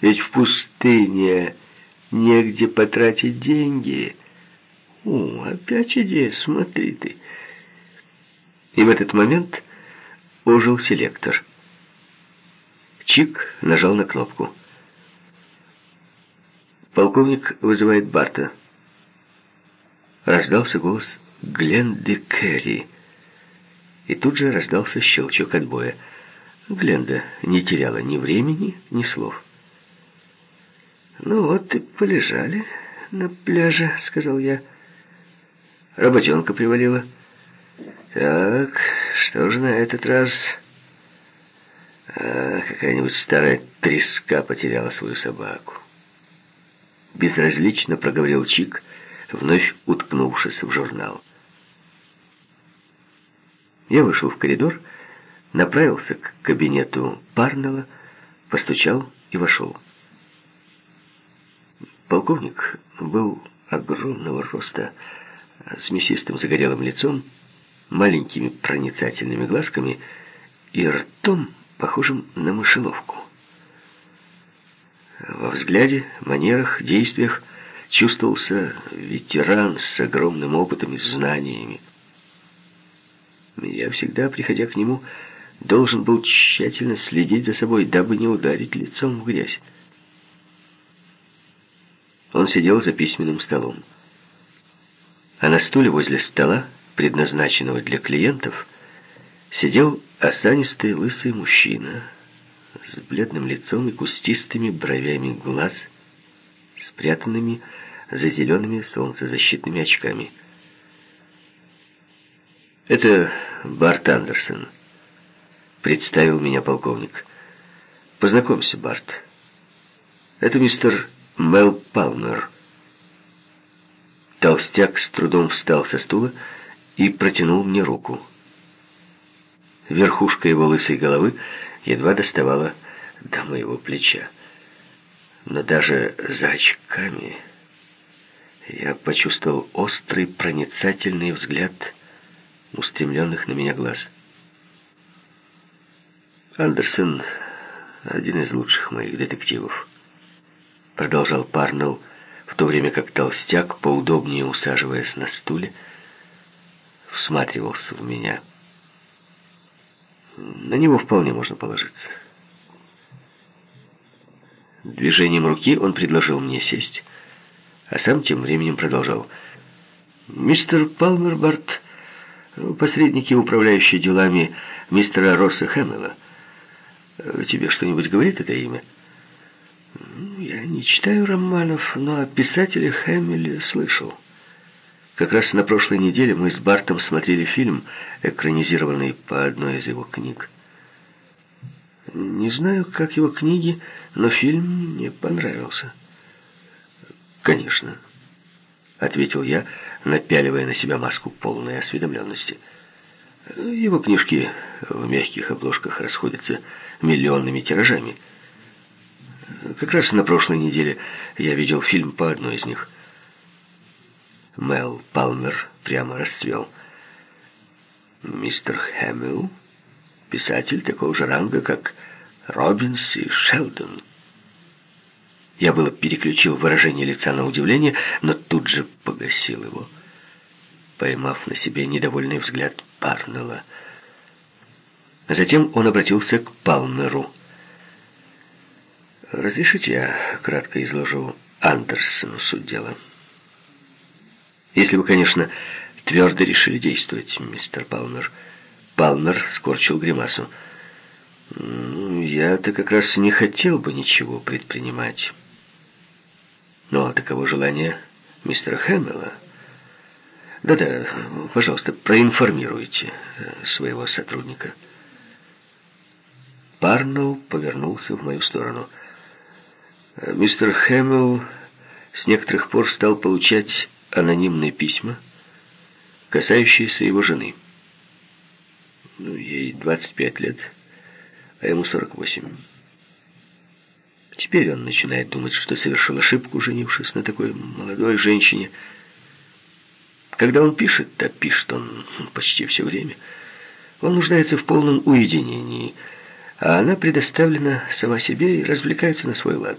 Ведь в пустыне негде потратить деньги. О, опять идея, смотри ты. И в этот момент ожил селектор. Чик нажал на кнопку. Полковник вызывает Барта. Раздался голос Гленды Керри. И тут же раздался щелчок отбоя. Гленда не теряла ни времени, ни слов. «Ну вот и полежали на пляже», — сказал я. Работенка привалила. «Так, что же на этот раз?» а, «Какая-нибудь старая треска потеряла свою собаку». Безразлично проговорил Чик, вновь уткнувшись в журнал. Я вышел в коридор, направился к кабинету Парнелла, постучал и вошел. Полковник был огромного роста, с мясистым загорелым лицом, маленькими проницательными глазками и ртом, похожим на мышеловку. Во взгляде, манерах, действиях чувствовался ветеран с огромным опытом и знаниями. Я всегда, приходя к нему, должен был тщательно следить за собой, дабы не ударить лицом в грязь. Он сидел за письменным столом. А на стуле возле стола, предназначенного для клиентов, сидел осанистый лысый мужчина с бледным лицом и кустистыми бровями глаз, спрятанными за зелеными солнцезащитными очками. «Это Барт Андерсон», — представил меня полковник. «Познакомься, Барт. Это мистер Мел Палмер. Толстяк с трудом встал со стула и протянул мне руку. Верхушка его лысой головы едва доставала до моего плеча. Но даже за очками я почувствовал острый проницательный взгляд устремленных на меня глаз. Андерсон — один из лучших моих детективов продолжал Парнелл, в то время как толстяк, поудобнее усаживаясь на стуле, всматривался в меня. На него вполне можно положиться. Движением руки он предложил мне сесть, а сам тем временем продолжал. «Мистер Палмербарт, посредники, управляющие делами мистера Росса Хэмилла. Тебе что-нибудь говорит это имя?» Я не читаю романов, но о писателе Хэмилле слышал. Как раз на прошлой неделе мы с Бартом смотрели фильм, экранизированный по одной из его книг. Не знаю, как его книги, но фильм мне понравился. «Конечно», — ответил я, напяливая на себя маску полной осведомленности. «Его книжки в мягких обложках расходятся миллионными тиражами». Как раз на прошлой неделе я видел фильм по одной из них. Мел Палмер прямо расцвел. Мистер Хэмилл, писатель такого же ранга, как Робинс и Шелдон. Я было переключил выражение лица на удивление, но тут же погасил его, поймав на себе недовольный взгляд Парнелла. Затем он обратился к Палмеру. Разрешите я кратко изложу Андерсону суть дела? Если вы, конечно, твердо решили действовать, мистер Палмер. Палмер скорчил гримасу. Ну, я-то как раз не хотел бы ничего предпринимать. Но таково желание мистера Хэмилла. Да-да, пожалуйста, проинформируйте э, своего сотрудника. Парнелл повернулся в мою сторону. Мистер Хэмилл с некоторых пор стал получать анонимные письма, касающиеся его жены. Ну, ей 25 лет, а ему 48. Теперь он начинает думать, что совершил ошибку, женившись на такой молодой женщине. Когда он пишет, а пишет он почти все время, он нуждается в полном уединении, а она предоставлена сама себе и развлекается на свой лад.